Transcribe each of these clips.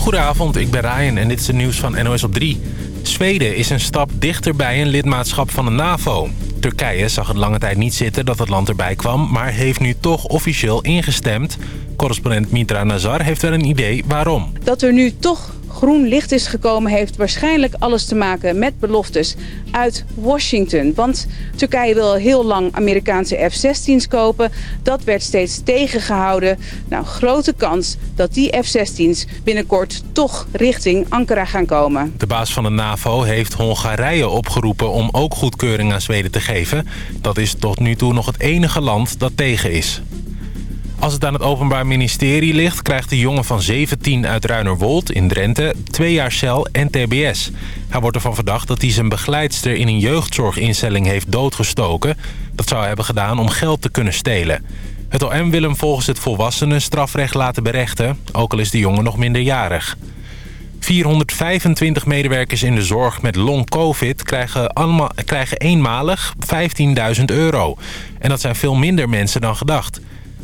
Goedenavond, ik ben Ryan en dit is het nieuws van NOS op 3. Zweden is een stap dichter bij een lidmaatschap van de NAVO. Turkije zag het lange tijd niet zitten dat het land erbij kwam... maar heeft nu toch officieel ingestemd. Correspondent Mitra Nazar heeft wel een idee waarom. Dat er nu toch groen licht is gekomen... heeft waarschijnlijk alles te maken met beloftes uit Washington. Want Turkije wil heel lang Amerikaanse F-16's kopen. Dat werd steeds tegengehouden. Nou, grote kans dat die F-16's binnenkort toch richting Ankara gaan komen. De baas van de NAVO heeft Hongarije opgeroepen om ook goedkeuring aan Zweden te geven. Dat is tot nu toe nog het enige land dat tegen is. Als het aan het Openbaar Ministerie ligt... krijgt de jongen van 17 uit Ruinerwold in Drenthe twee jaar cel en tbs. Hij wordt ervan verdacht dat hij zijn begeleidster in een jeugdzorginstelling heeft doodgestoken. Dat zou hij hebben gedaan om geld te kunnen stelen. Het OM wil hem volgens het volwassenen strafrecht laten berechten... ook al is de jongen nog minderjarig. 425 medewerkers in de zorg met long-covid krijgen, eenmalig 15.000 euro. En dat zijn veel minder mensen dan gedacht.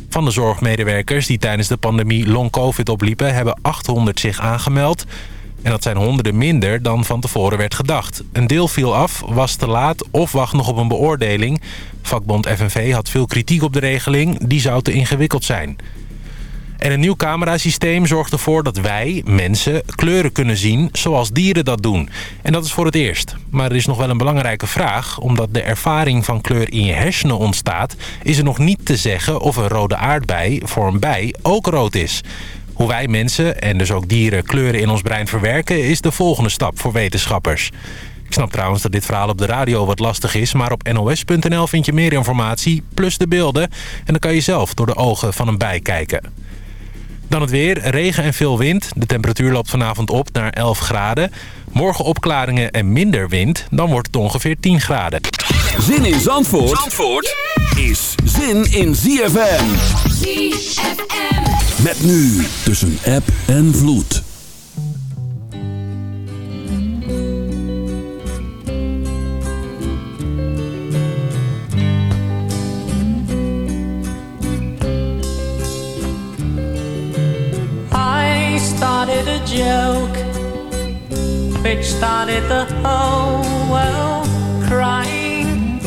Van de zorgmedewerkers die tijdens de pandemie long-covid opliepen... hebben 800 zich aangemeld. En dat zijn honderden minder dan van tevoren werd gedacht. Een deel viel af, was te laat of wacht nog op een beoordeling. Vakbond FNV had veel kritiek op de regeling. Die zou te ingewikkeld zijn. En een nieuw camerasysteem zorgt ervoor dat wij, mensen, kleuren kunnen zien zoals dieren dat doen. En dat is voor het eerst. Maar er is nog wel een belangrijke vraag. Omdat de ervaring van kleur in je hersenen ontstaat... is er nog niet te zeggen of een rode aardbei voor een bij ook rood is. Hoe wij mensen en dus ook dieren kleuren in ons brein verwerken... is de volgende stap voor wetenschappers. Ik snap trouwens dat dit verhaal op de radio wat lastig is... maar op nos.nl vind je meer informatie, plus de beelden... en dan kan je zelf door de ogen van een bij kijken. Dan het weer, regen en veel wind. De temperatuur loopt vanavond op naar 11 graden. Morgen opklaringen en minder wind, dan wordt het ongeveer 10 graden. Zin in Zandvoort, Zandvoort is zin in ZFM. ZFM. Met nu tussen app en vloed. Joke which started the whole world crying.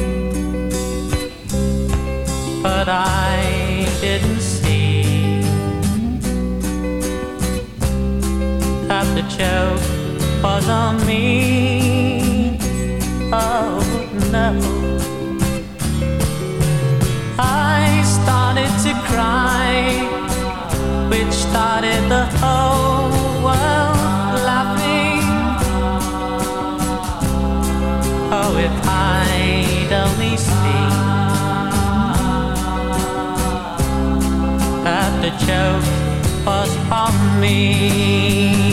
But I didn't see that the joke was on me. Oh no. I started to cry which started the whole that the joke was on me.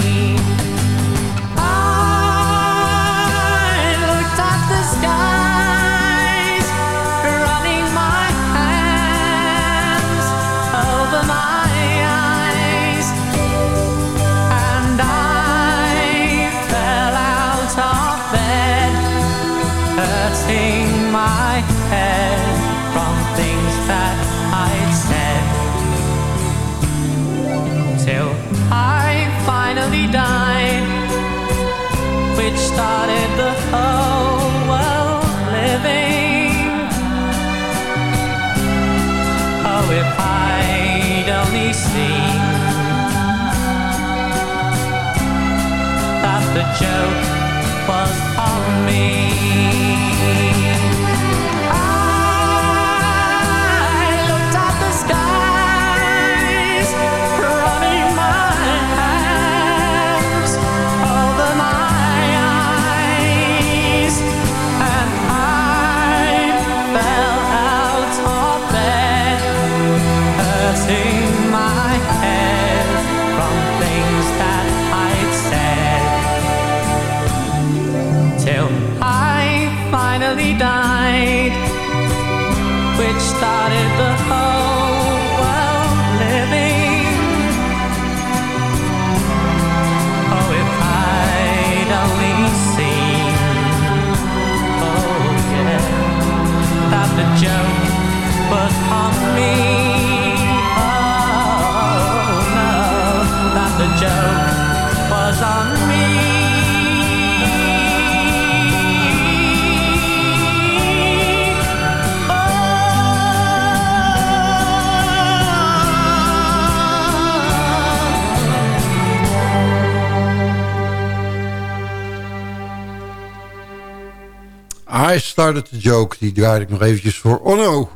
I started the joke. Die draaide ik nog eventjes voor Onno.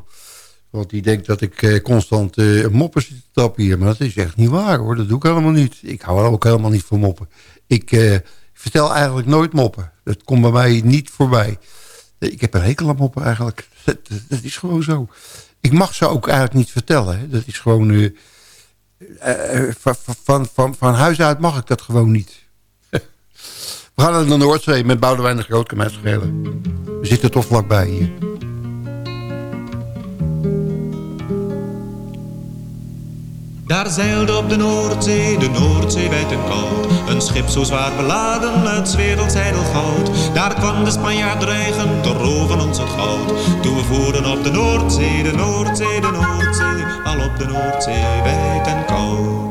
Want die denkt dat ik eh, constant uh, moppen zit te tappen hier. Maar dat is echt niet waar hoor. Dat doe ik helemaal niet. Ik hou ook helemaal niet van moppen. Ik uh, vertel eigenlijk nooit moppen. Dat komt bij mij niet voorbij. Ik heb een hekel aan moppen eigenlijk. Dat, is gewoon zo. Ik mag ze ook eigenlijk niet vertellen. Dat is gewoon... Van, van, van, van huis uit mag ik dat gewoon niet. We gaan naar de Noordzee met Boudewijn de Groot, kan schelen. We zitten toch vlakbij hier. Daar zeilde op de Noordzee, de Noordzee wijd en koud. Een schip zo zwaar beladen met werelds goud. Daar kwam de Spanjaard dreigen te roven ons het goud. Toen we voeren op de Noordzee, de Noordzee, de Noordzee. Al op de Noordzee wijd en koud.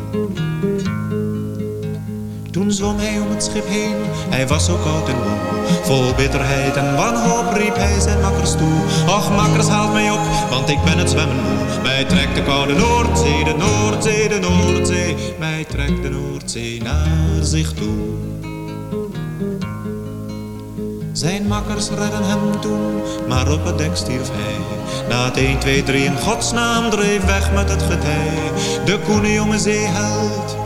Toen zwom hij om het schip heen, hij was zo koud en moe. Vol bitterheid en wanhoop riep hij zijn makkers toe. Och makkers haalt mij op, want ik ben het zwemmen moe. Mij trekt de koude Noordzee, de Noordzee, de Noordzee. Mij trekt de Noordzee naar zich toe. Zijn makkers redden hem toen, maar op het dek stierf hij. Na het 1, 2, 3 in godsnaam dreef weg met het getij. De koene jonge zeeheld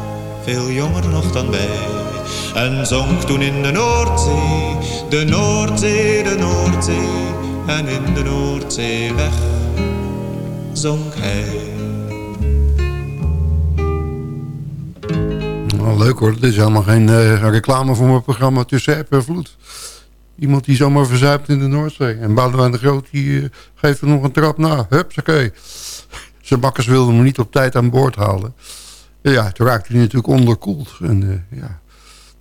veel jonger nog dan wij. En zonk toen in de Noordzee, de Noordzee, de Noordzee. En in de Noordzee weg zonk hij. Nou, leuk hoor, dit is helemaal geen uh, reclame voor mijn programma Tussen App en Vloed. Iemand die zomaar verzuipt in de Noordzee. En Boudewijn de Groot die, uh, geeft er nog een trap na. Hups, oké. Zijn bakkers wilden me niet op tijd aan boord halen. Ja, toen raakte hij natuurlijk onderkoeld. En uh, ja,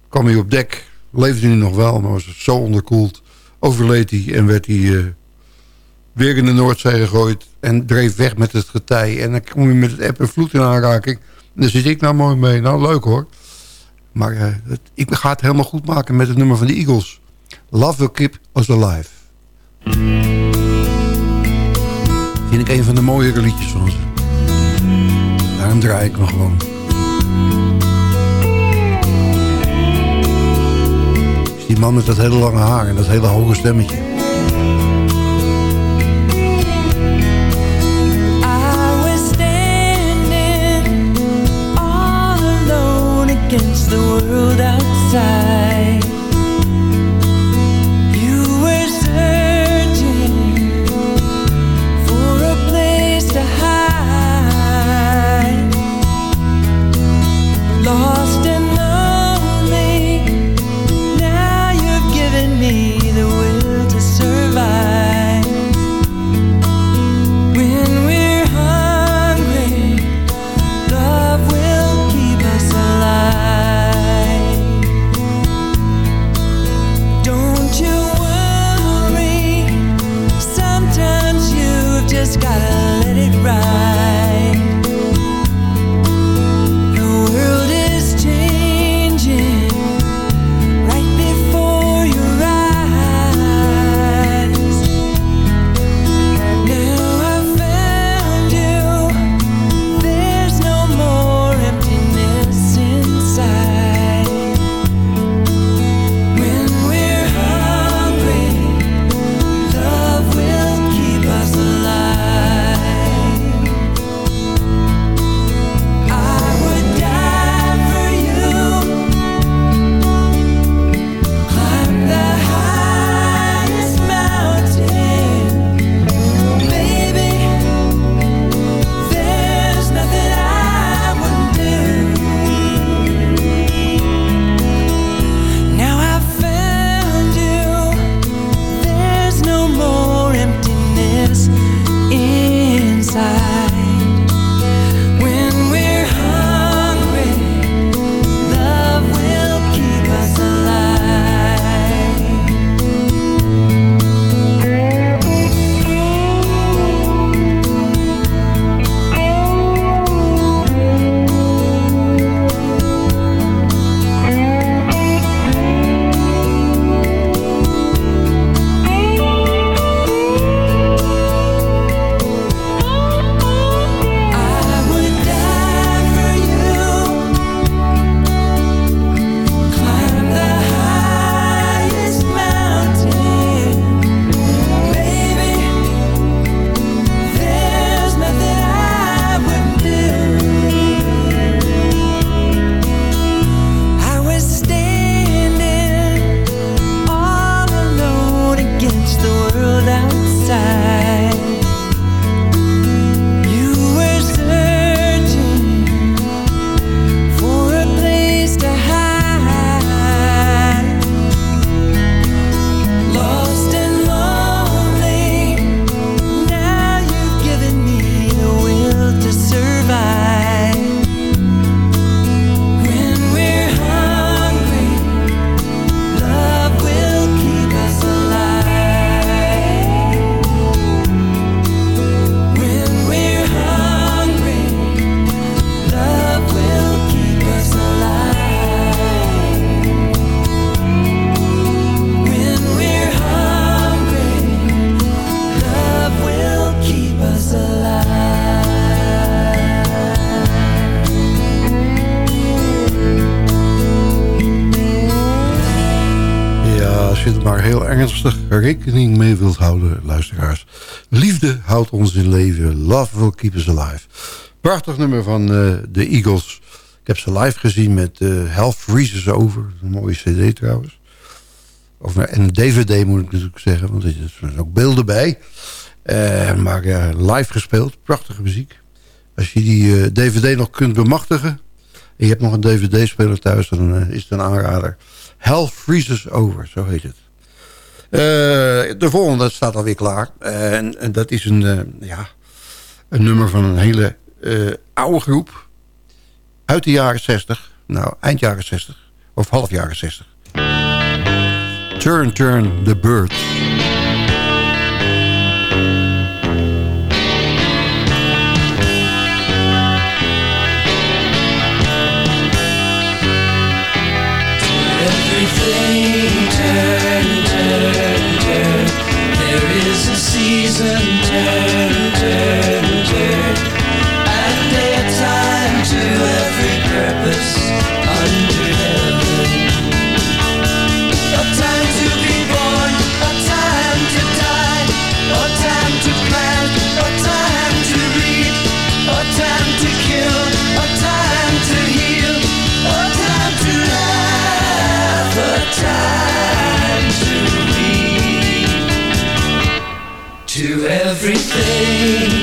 kwam hij op dek, leefde hij nog wel, maar was zo onderkoeld. Overleed hij en werd hij uh, weer in de Noordzee gegooid en dreef weg met het getij. En dan kom je met het app en vloed in aanraking. En daar zit ik nou mooi mee. Nou, leuk hoor. Maar uh, het, ik ga het helemaal goed maken met het nummer van de Eagles. Love will keep us alive. Vind ik een van de mooiere liedjes van ze. Daarom draai ik me gewoon. Die man met dat hele lange haar en dat hele hoge stemmetje. Rekening mee wilt houden, luisteraars. Liefde houdt ons in leven. Love will keep us alive. Prachtig nummer van uh, de Eagles. Ik heb ze live gezien met uh, Hell Freezes Over. Een mooie cd trouwens. Of, en een dvd moet ik natuurlijk zeggen, want er zijn ook beelden bij. Uh, maar live gespeeld, prachtige muziek. Als je die dvd nog kunt bemachtigen... en je hebt nog een dvd-speler thuis, dan is het een aanrader. Hell Freezes Over, zo heet het. Uh, de volgende staat alweer klaar. En, en, dat is een, uh, ja, een nummer van een hele oude groep. Uit de jaren 60. Nou, eind jaren 60. Of half jaren 60. Turn, turn the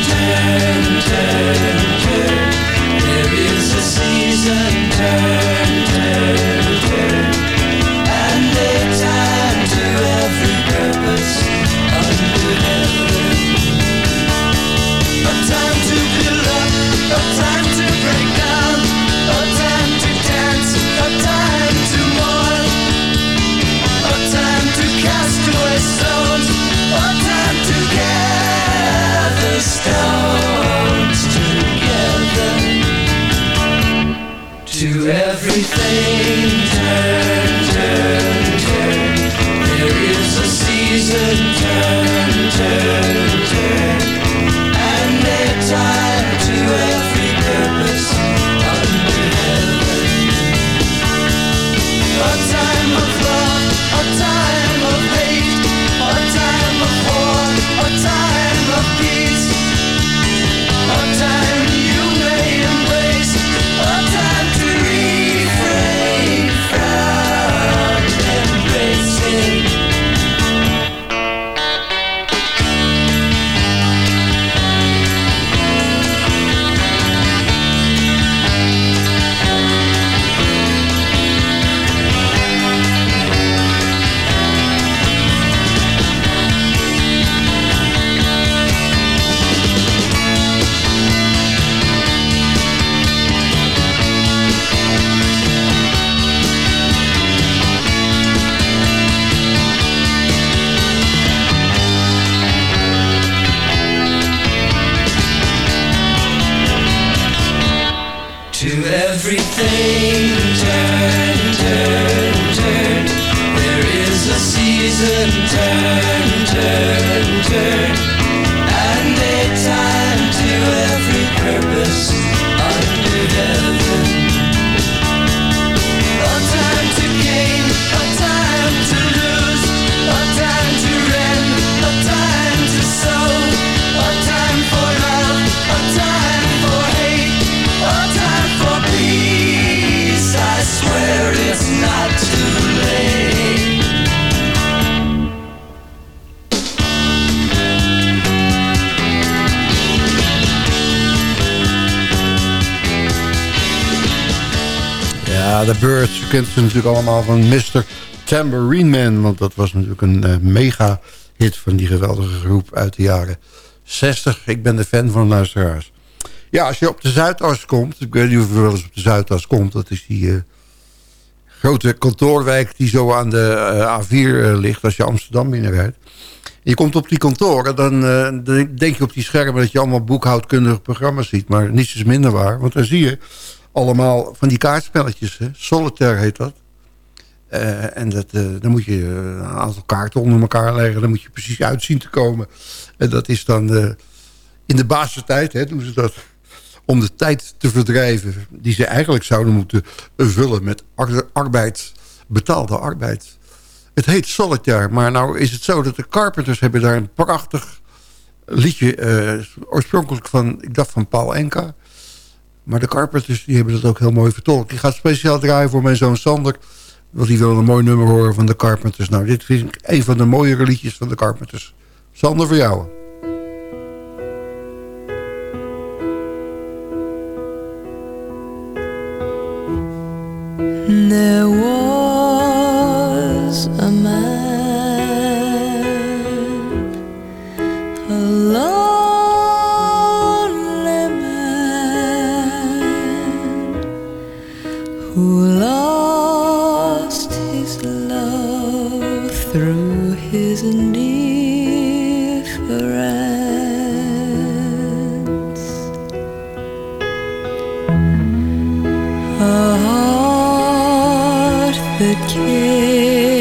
turn, turn, turn. There is a season, turn. to everything. Turn, turn, turn There is a season. Turn, turn, turn. Bird. kent ze natuurlijk allemaal van Mr. Tambourine Man. Want dat was natuurlijk een uh, mega hit van die geweldige groep uit de jaren 60. Ik ben de fan van luisteraars. Ja, als je op de Zuidas komt... Ik weet niet of je wel eens op de Zuidas komt. Dat is die uh, grote kantoorwijk die zo aan de uh, A4 ligt... als je Amsterdam binnenrijdt. Je komt op die kantoren, dan, dan, denk je op die schermen... dat je allemaal boekhoudkundige programma's ziet. Maar niets is minder waar. Want dan zie je allemaal van die kaartspelletjes. Solitaire heet dat. Eh, en dat, eh, dan moet je eh, een aantal kaarten onder elkaar leggen. Dan moet je precies uitzien te komen. En dat is dan in de basistijd, hè, doen ze dat. Om de tijd te verdrijven die ze eigenlijk zouden moeten vullen met arbeid. Betaalde arbeid. Het heet Solitaire, maar nou is het zo dat de Carpenters hebben daar een prachtig liedje. oorspronkelijk van, ik dacht van Paul Enka. Maar de Carpenters die hebben dat ook heel mooi vertolkt. Ik ga het speciaal draaien voor mijn zoon Sander. Want die wil een mooi nummer horen van de Carpenters. Nou, dit vind ik een van de mooie liedjes van de Carpenters. Sander, voor jou. with indifference. A heart that cares.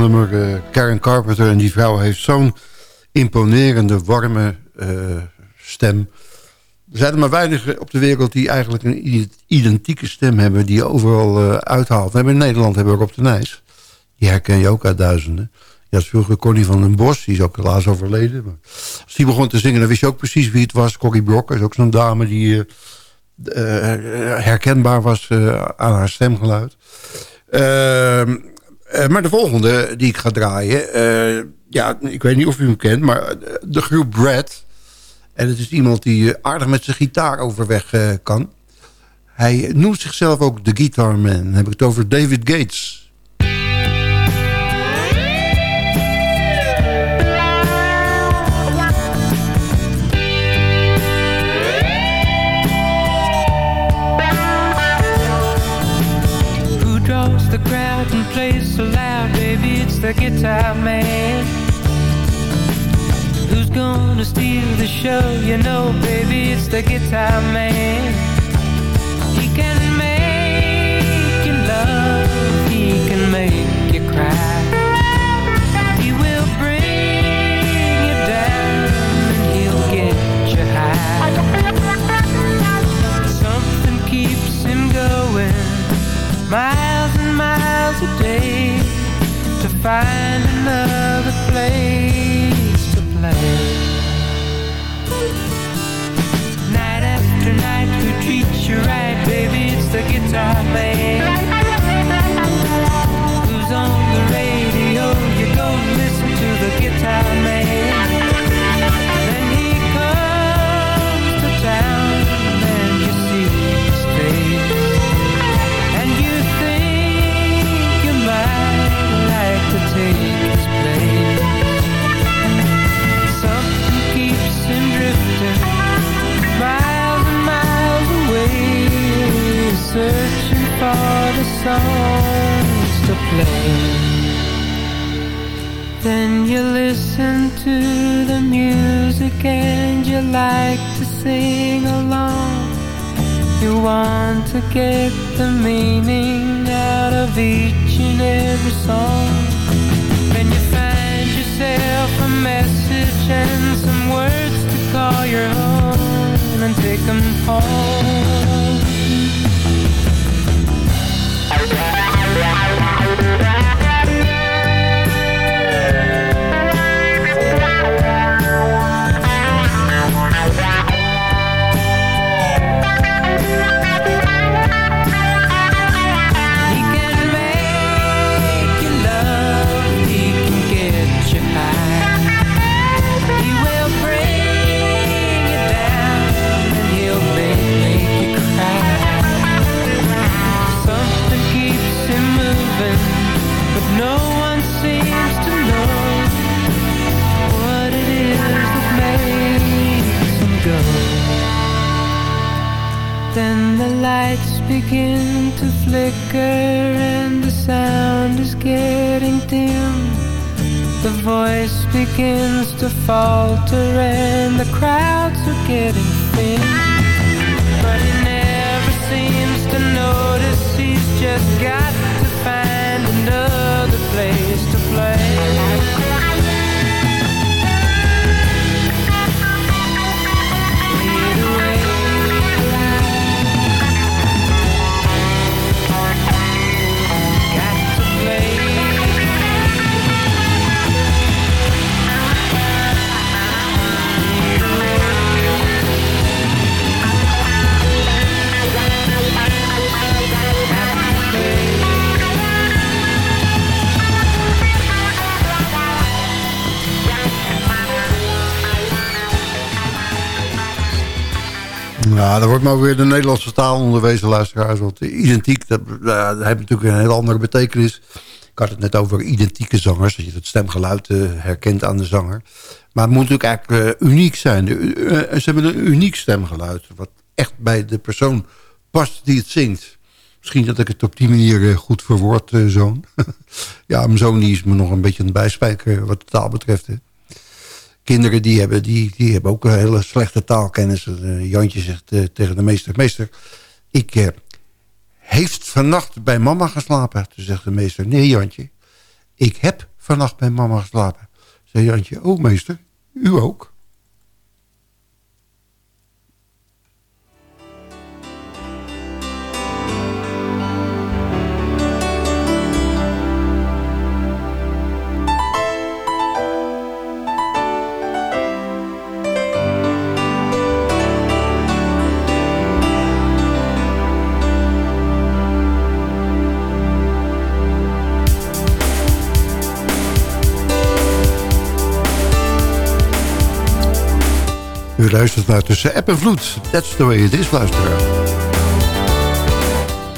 Eh, Karen Carpenter. En die vrouw heeft zo'n imponerende, warme eh, stem. Er zijn er maar weinig op de wereld die eigenlijk een identieke stem hebben... die overal uh, uithaalt. We hebben in Nederland hebben we Rob de Nijs. Die herken je ook uit duizenden. Ja, dat vroeger Connie van den Bos. Die is ook helaas overleden. Maar als die begon te zingen, dan wist je ook precies wie het was. Corrie Brokker is ook zo'n dame die... Herkenbaar was aan haar stemgeluid. Ehm, eh, maar de volgende die ik ga draaien... eh, ja, ik weet niet of u hem kent, maar eh, de groep Brad... En het is iemand die aardig met zijn gitaar overweg kan. Hij noemt zichzelf ook de Guitar Man. Dan heb ik het over David Gates. The so loud, baby? It's the guitar man. Who's gonna steal the show? You know, baby, it's the guitar man. He can make you love, he can make you cry. He will bring you down he'll get you high. Something keeps him going miles find another place to play. Night after night, who treats you right, baby? It's the guitar man. Get the meaning out of each and every song. Then you find yourself a message and some words to call your own and take them home. The voice begins to falter and the crowds are getting thin. But he never seems to notice he's just got to find another place Ja, daar wordt maar weer de Nederlandse taal onderwezen, luisteraars. Want identiek, dat, ja, dat heeft natuurlijk een hele andere betekenis. Ik had het net over identieke zangers. Dat je het stemgeluid eh, herkent aan de zanger. Maar het moet natuurlijk eigenlijk eh, uniek zijn. Eh, ze hebben een uniek stemgeluid. Wat echt bij de persoon past die het zingt. Misschien dat ik het op die manier eh, goed verwoord, eh, zoon. ja, mijn zoon die is me nog een beetje aan het bijspijken wat de taal betreft. Kinderen die hebben, die, die hebben ook een hele slechte taalkennis. Eh, Jantje zegt eh, tegen de meester... Meester, ik eh, heeft vannacht bij mama geslapen. Toen zegt de meester... Nee, Jantje, ik heb vannacht bij mama geslapen. Zei Jantje, oh meester, u ook? U luistert naar tussen app en vloed. That's the way it is, luisteraar.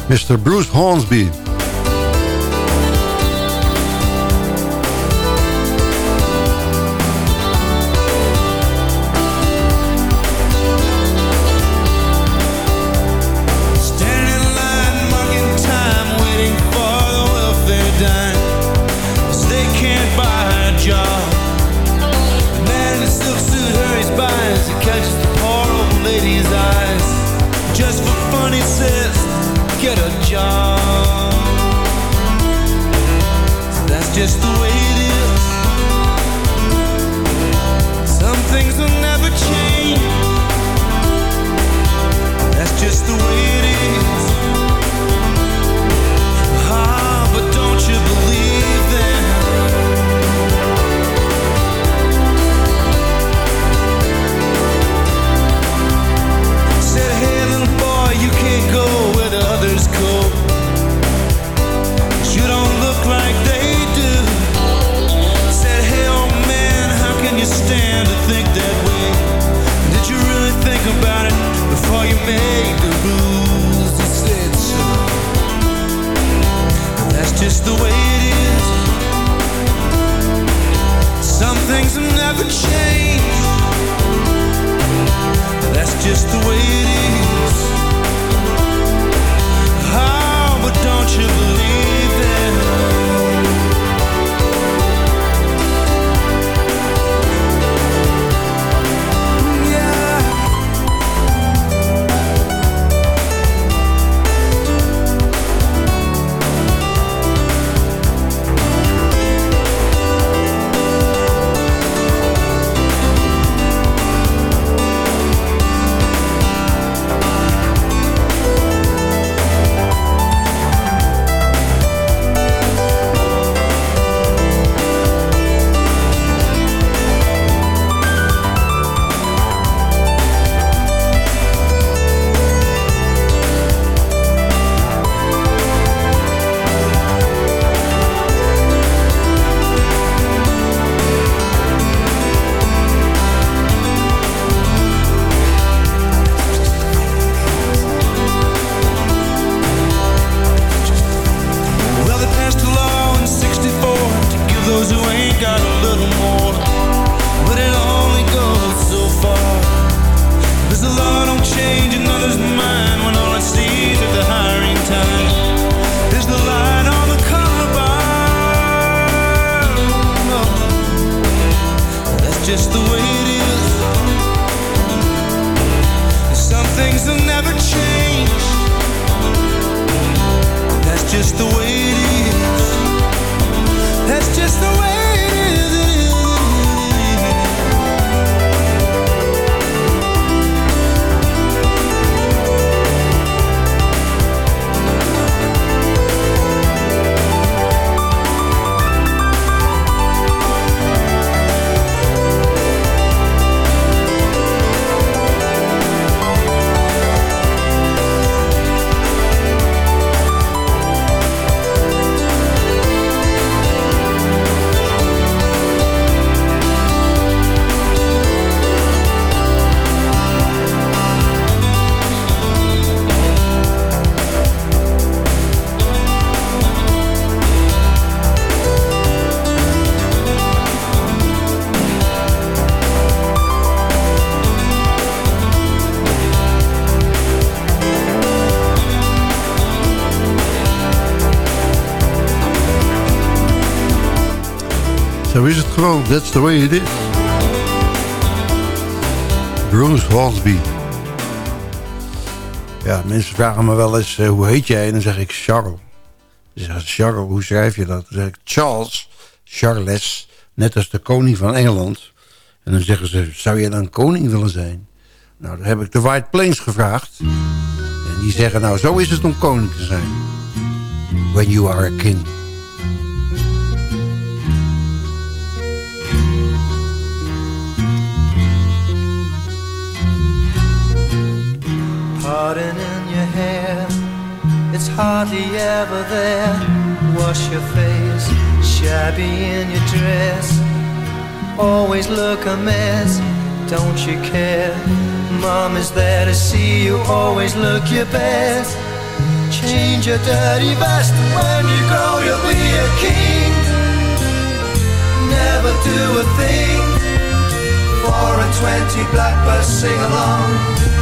Mr. Bruce Hornsby. gewoon, that's the way it is. Bruce Hornsby. Ja, mensen vragen me wel eens, eh, hoe heet jij? En dan zeg ik Charles. Ze zeggen, Charles, hoe schrijf je dat? Dan zeg ik Charles, Charles, net als de koning van Engeland. En dan zeggen ze, zou jij dan koning willen zijn? Nou, dan heb ik de White Plains gevraagd. En die zeggen, nou, zo is het om koning te zijn. When you are a king. Garden in your hair, it's hardly ever there. Wash your face, shabby in your dress. Always look a mess, don't you care? Mom is there to see you, always look your best. Change your dirty vest, when you grow you'll be a king. Never do a thing for a 20 blackbird sing along.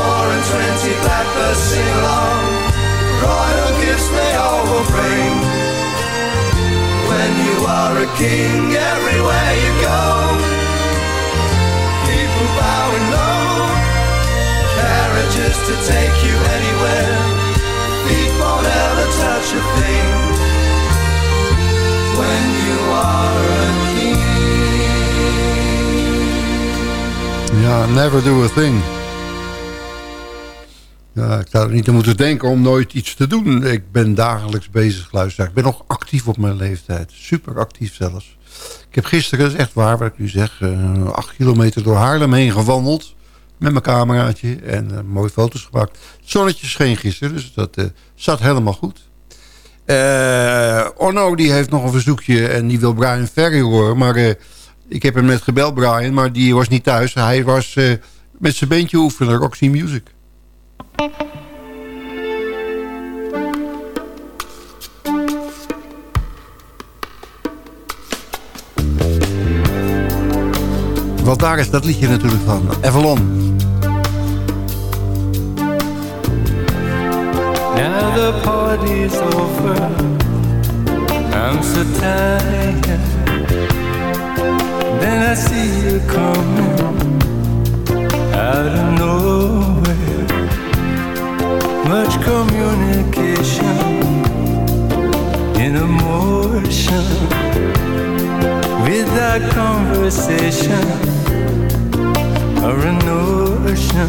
four and twenty blackbirds sing along. Royal gifts they all will bring. When you are a king, everywhere you go, people low. Carriages to take you anywhere. Feet won't ever touch a thing. When you are a king. Ja, never do a thing. Ik zou er niet aan moeten denken om nooit iets te doen. Ik ben dagelijks bezig, luisteraar. Ik ben nog actief op mijn leeftijd. Super actief zelfs. Ik heb gisteren, dat is echt waar wat ik nu zeg... eh, acht kilometer door Haarlem heen gewandeld. Met mijn cameraatje. En eh, mooie foto's gemaakt. Het zonnetje scheen gisteren, dus dat eh, zat helemaal goed. Orno die heeft nog een verzoekje en die wil Brian Ferry horen. Maar ik heb hem net gebeld, Brian, maar die was niet thuis. Hij was met zijn bandje oefenen, Roxy Music. Want daar is dat liedje natuurlijk van. Avalon. Now the party's over. I'm so tired. Then I see you coming out of nowhere. Much communication in emotion. Without conversation or a notion.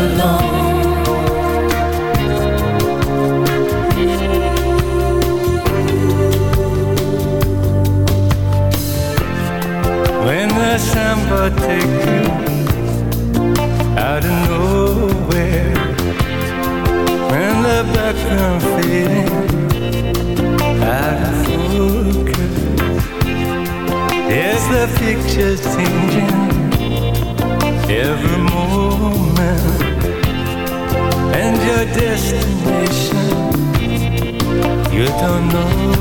When samba take you out of nowhere. When the background fading out of focus. There's the pictures changing every moment? And your destination You don't know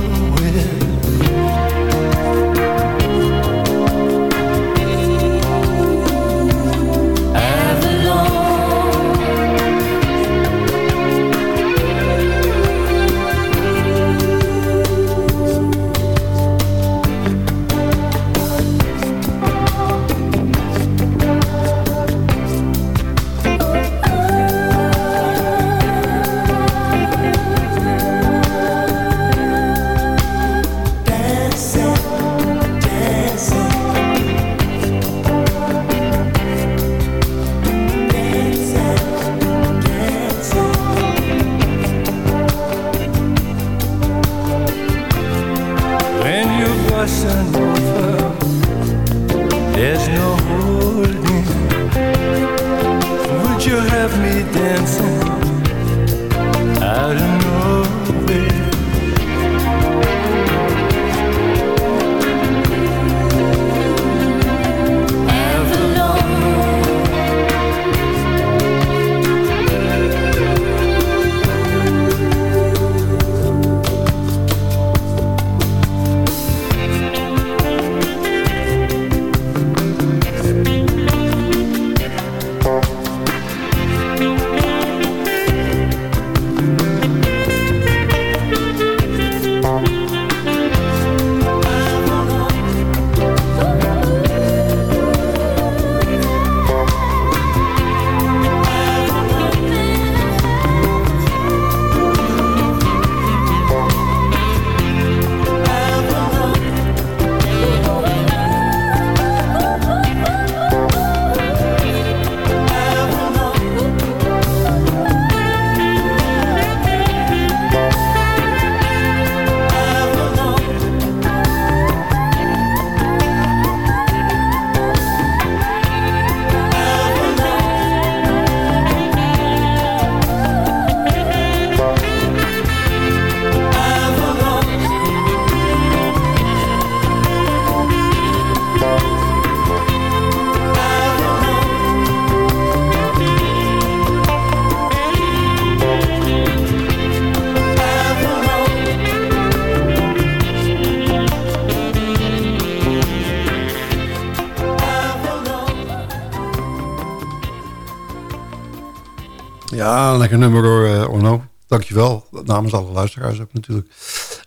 lekker nummer door uh, Orno. Dankjewel. Namens alle luisteraars ook natuurlijk.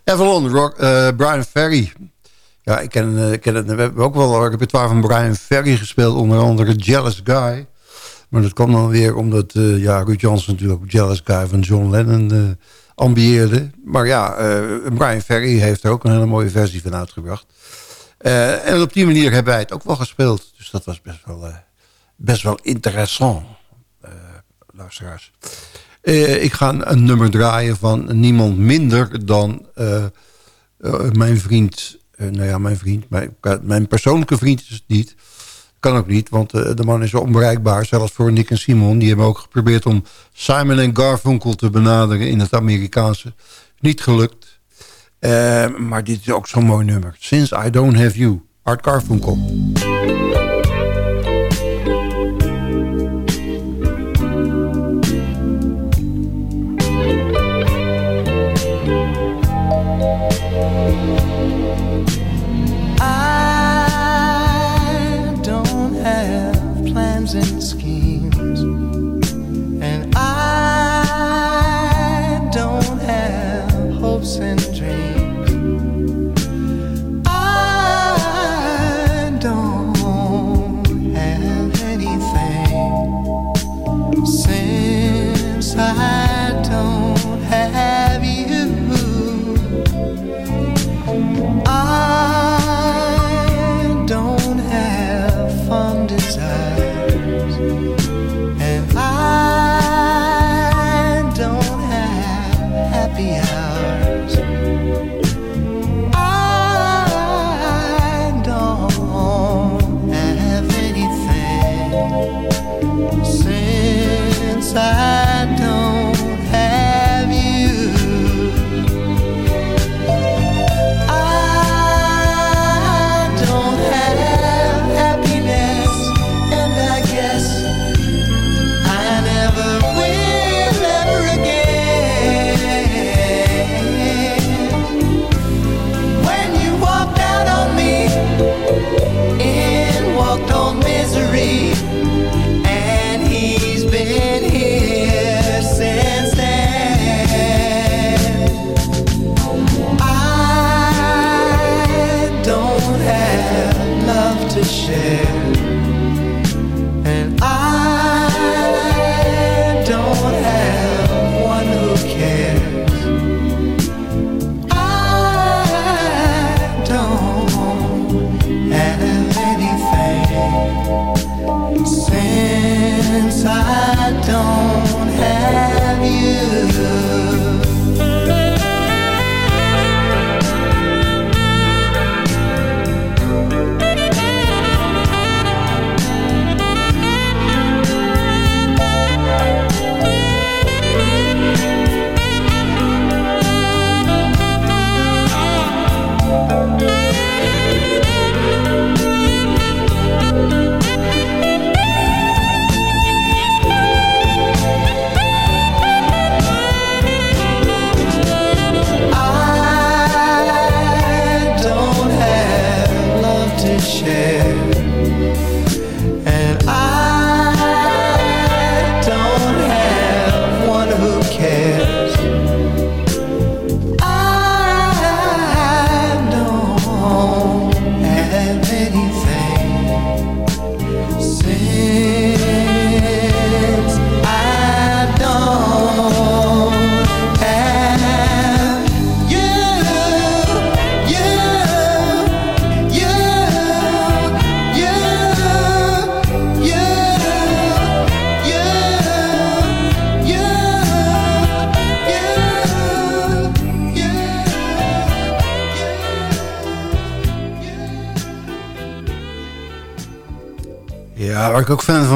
Avalon, rock, uh, Brian Ferry. Ja, ik ken, uh, ken het. We hebben ook wel een repertoire van Brian Ferry gespeeld. Onder andere Jealous Guy. Maar dat kwam dan weer omdat ja, Ruud Jansen natuurlijk ook Jealous Guy van John Lennon ambieerde. Maar ja, Brian Ferry heeft er ook een hele mooie versie van uitgebracht. en op die manier hebben wij het ook wel gespeeld. Dus dat was best wel, best wel interessant luisteraars. Uh, ik ga een nummer draaien van niemand minder dan uh, uh, mijn vriend. nou ja, mijn vriend. Mijn, mijn, persoonlijke vriend is het niet. Kan ook niet, want de man is onbereikbaar. Zelfs voor Nick en Simon. Die hebben ook geprobeerd om Simon en Garfunkel te benaderen in het Amerikaanse. Niet gelukt. maar dit is ook zo'n mooi nummer. Since I Don't Have You. Art Garfunkel.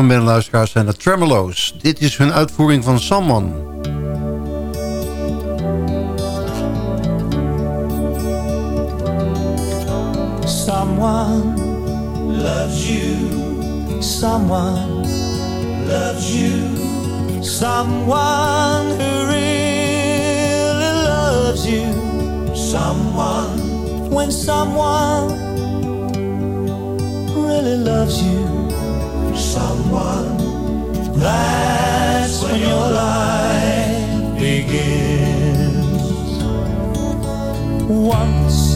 Ben, luisteraars, zijn de Tremolo's. Dit is hun uitvoering van Someone. Someone loves you. Someone loves you. Someone who really loves you. Someone when someone really loves you. Someone that's when your life begins. Once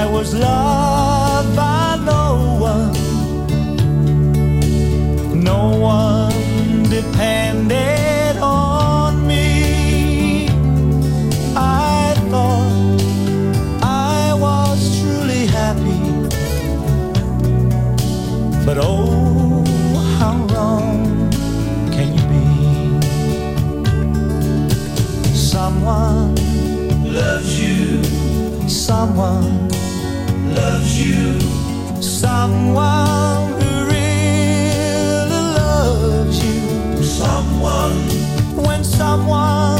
I was loved by no one. No one Someone loves you. Someone who really loves you. Someone when someone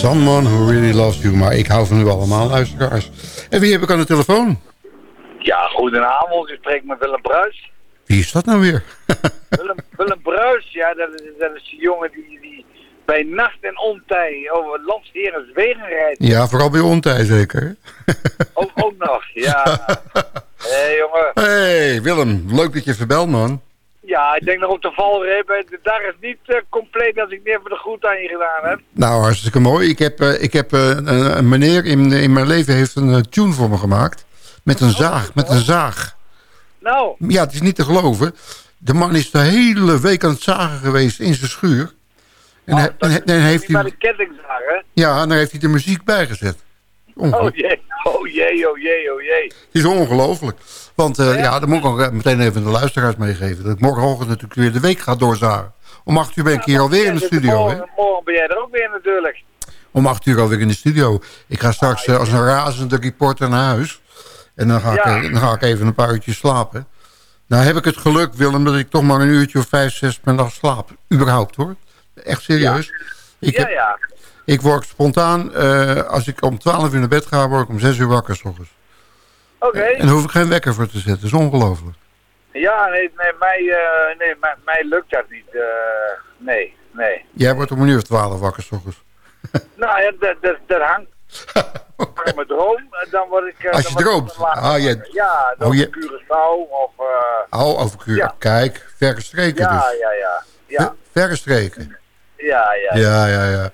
Someone who really loves you. Maar ik hou van u allemaal, luisteraars. En wie heb ik aan de telefoon? Ja, goedenavond. U spreekt met Willem Bruis. Wie is dat nou weer? Willem, Willem Bruis, ja, dat is, dat is die jongen die, die bij nacht en ontij over landsherens wegen rijdt. ja, vooral bij ontij zeker. Ook, ook nog, ja. Hé hey, jongen. hey, Willem. Leuk dat je verbelt, man. Ja, ik denk nog op de valreep. De dag is niet eh, compleet als ik niet even de groet aan je gedaan heb. Nou, hartstikke mooi. Ik heb, eh, ik heb eh, een, meneer in, in mijn leven heeft een tune voor me gemaakt. Met een zaag, met een zaag. Nou, Ja, het is niet te geloven. De man is de hele week aan het zagen geweest in zijn schuur. En, hij- en, hij- en heeft hij, de kettingzaag, hè? ja, en daar heeft hij de muziek bijgezet. Onge- Oh jee, oh jee, oh jee, oh jee. Het is ongelooflijk. Want eh, ja, dat moet ik ook eh, meteen even de luisteraars meegeven. Dat ik morgenochtend natuurlijk weer de week ga doorzagen. Om acht uur ben ik hier alweer in de Ja, studio. Hè? Morgen, morgen ben jij er ook weer natuurlijk. Om acht uur alweer in de studio. Ik ga straks eh, als een razende reporter naar huis. En dan ga, ik, Ja. dan ga ik even een paar uurtjes slapen. Nou heb ik het geluk, Willem, dat ik toch maar een uurtje of vijf, zes per nacht slaap. Überhaupt hoor. Echt serieus. Ik, Ja, heb, ja. ik word spontaan, eh, als ik om twaalf uur naar bed ga, word ik om zes uur wakker s ochtends. Oké. En daar hoef ik geen wekker voor te zetten. Dat is ongelooflijk. Ja, nee, nee, mij, eh, nee mij, mij lukt dat niet. eh, nee, nee. Jij wordt om een uur of twaalf wakker s ochtends. Nou ja, dat, dat, dat hangt van mijn droom. Dan word ik... Als je droomt? Ah, je-. Ja, dan oh, je- of... Oh, over Ja. Kijk, verre streken ja, dus. ja, ja, ja. Verre streken. Ja, ja. Ja, ja, ja.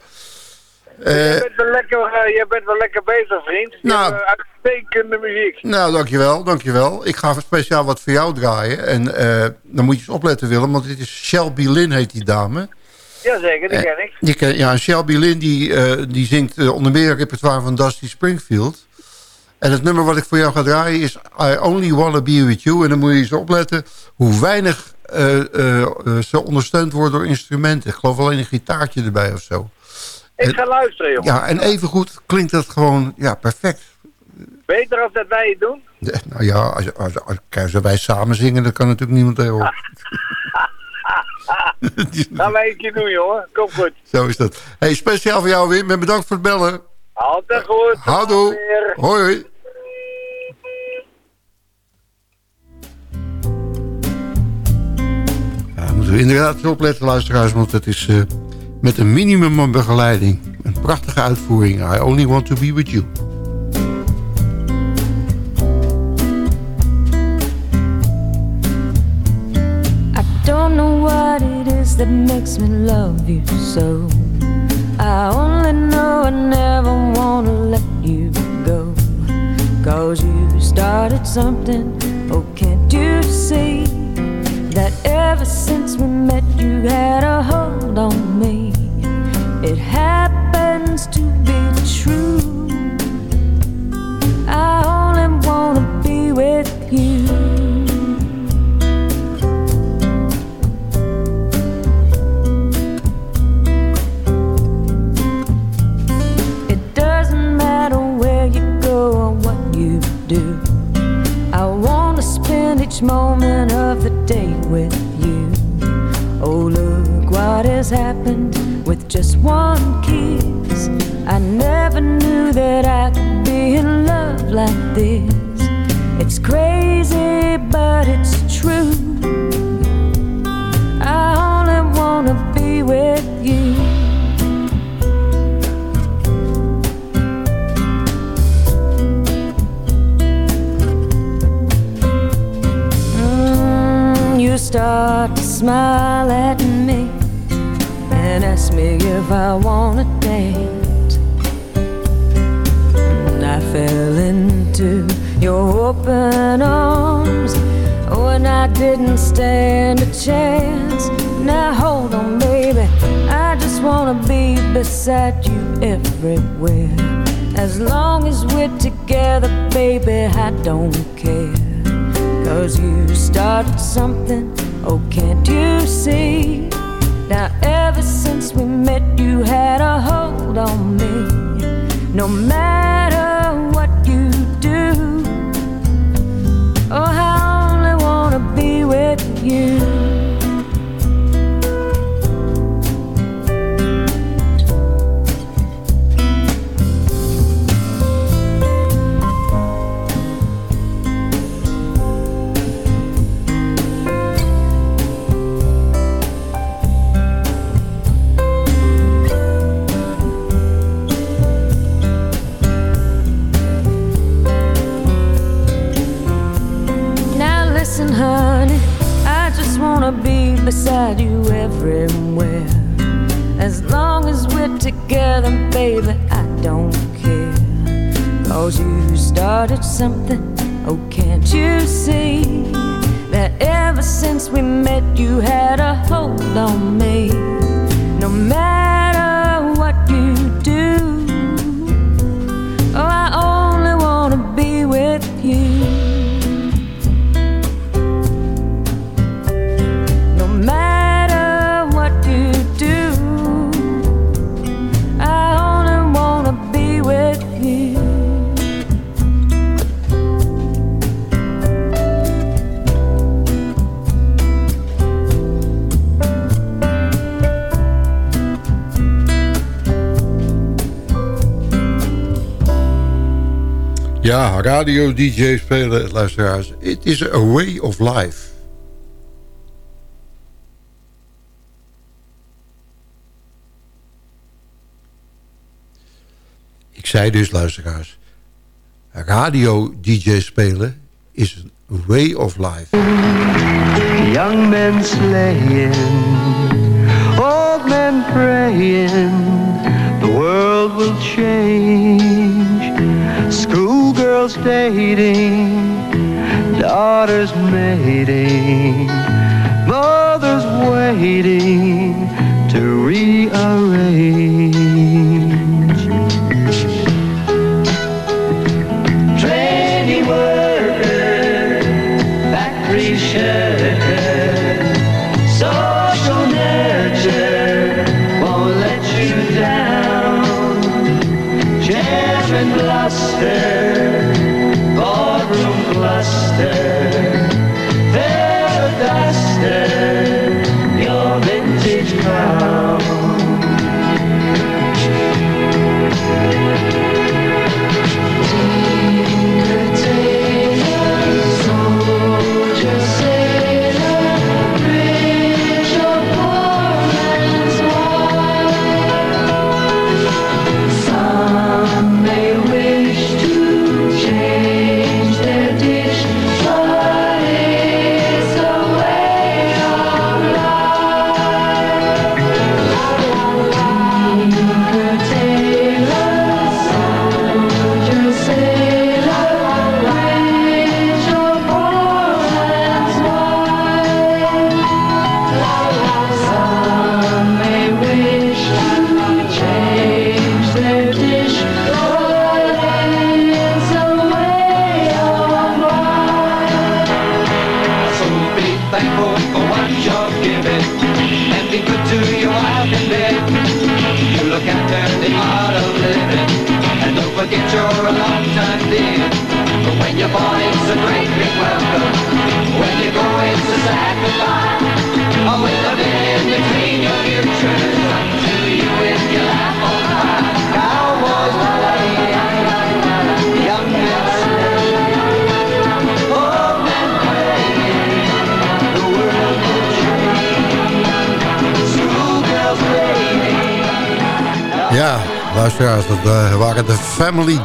Eh, je, bent wel lekker, eh, je bent wel lekker bezig, vriend. Je Nou. eh, uitstekende muziek. nou, dankjewel, dankjewel. Ik ga speciaal wat voor jou draaien. En dan moet je eens opletten, Willem, want dit is Shelby Lynn heet die dame. Jazeker, die ken ik. Je ken, ja, Shelby Lynn die, die zingt onder meer het repertoire van Dusty Springfield. En het nummer wat ik voor jou ga draaien is I Only Wanna Be With You. En dan moet je eens opletten hoe weinig eh, ze ondersteund wordt door instrumenten. Ik geloof alleen een gitaartje erbij of zo. Ik ga luisteren, jongen. Ja, en evengoed klinkt dat gewoon ja, perfect. Beter als dat wij het doen. Ja, Nou ja, als, als, als, als wij samen zingen, dan kan natuurlijk niemand tegenop. Gaan wij een keer doen, jongen. Kom goed. Zo is dat. Hey, speciaal voor jou, Wim. En bedankt voor het bellen. Altijd goed. Hallo, Hoi. hoi. Moeten we inderdaad opletten, luisteraars, want het is eh, met een minimum aan begeleiding. Een prachtige uitvoering. I only want to be with you. I don't know what it is that makes me love you so I only know I never wanna let you go. Cause you started something, oh, can't you see? That ever since we met, you had a hold on me. It happens to be true. I only wanna be with you. Each moment of the day with you. Oh, look what has happened with just one kiss. I never knew that I could be in love like this. It's crazy, start to smile at me and ask me if I wanna dance. And I fell into your open arms when I didn't stand a chance. Now hold on, baby, I just wanna be beside you everywhere. As long as we're together, baby, I don't care. Cause you started something, oh, can't you see? Now, ever since we met, you had a hold on me. No matter what you do, oh, I only wanna be with you. Beside you everywhere. As long as we're together, baby, I don't care. Cause you started something, oh, can't you see? That ever since we met, you had a hold on me. No matter Ja, radio, DJ spelen, luisteraars. It is a way of life. Ik zei dus, luisteraars. Radio, DJ spelen is een way of life. Young men slaying, old men praying, the world will change. Schoolgirls dating, daughters mating, mothers waiting to rearrange.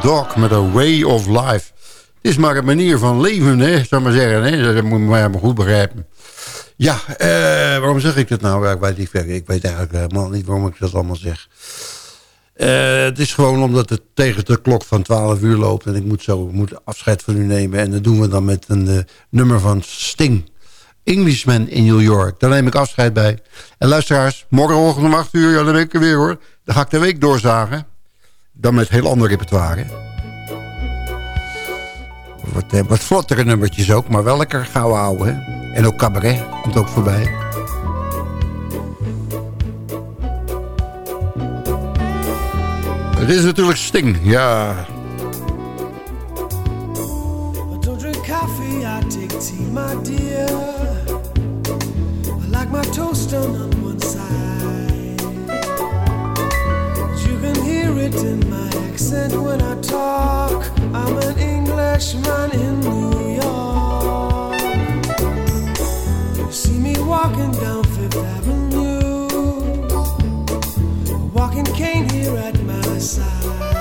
Dog met A Way of Life. Het is maar een manier van leven, hè, zou maar zeggen. Hè? Dat moet je maar goed begrijpen. Ja, eh, waarom zeg ik dat nou? Ik weet, niet, ik weet eigenlijk helemaal niet waarom ik dat allemaal zeg. Eh, het is gewoon omdat het tegen de klok van 12 uur loopt... en ik moet zo moet afscheid van u nemen. En dat doen we dan met een eh, nummer van Sting. Englishman in New York. Daar neem ik afscheid bij. En luisteraars, morgenochtend om 8 uur, ja, dan ben ik er weer hoor. Dan ga ik de week doorzagen. Dan met heel ander repertoire. Wat, eh, wat nummertjes ook, maar wel lekker gauw houden. En ook cabaret komt ook voorbij. Het is natuurlijk Sting, ja. Coffee, I tea, my dear. I like my toast on one side. It my accent when I talk. I'm an Englishman in New York. You see me walking down Fifth Avenue, walking cane here at my side.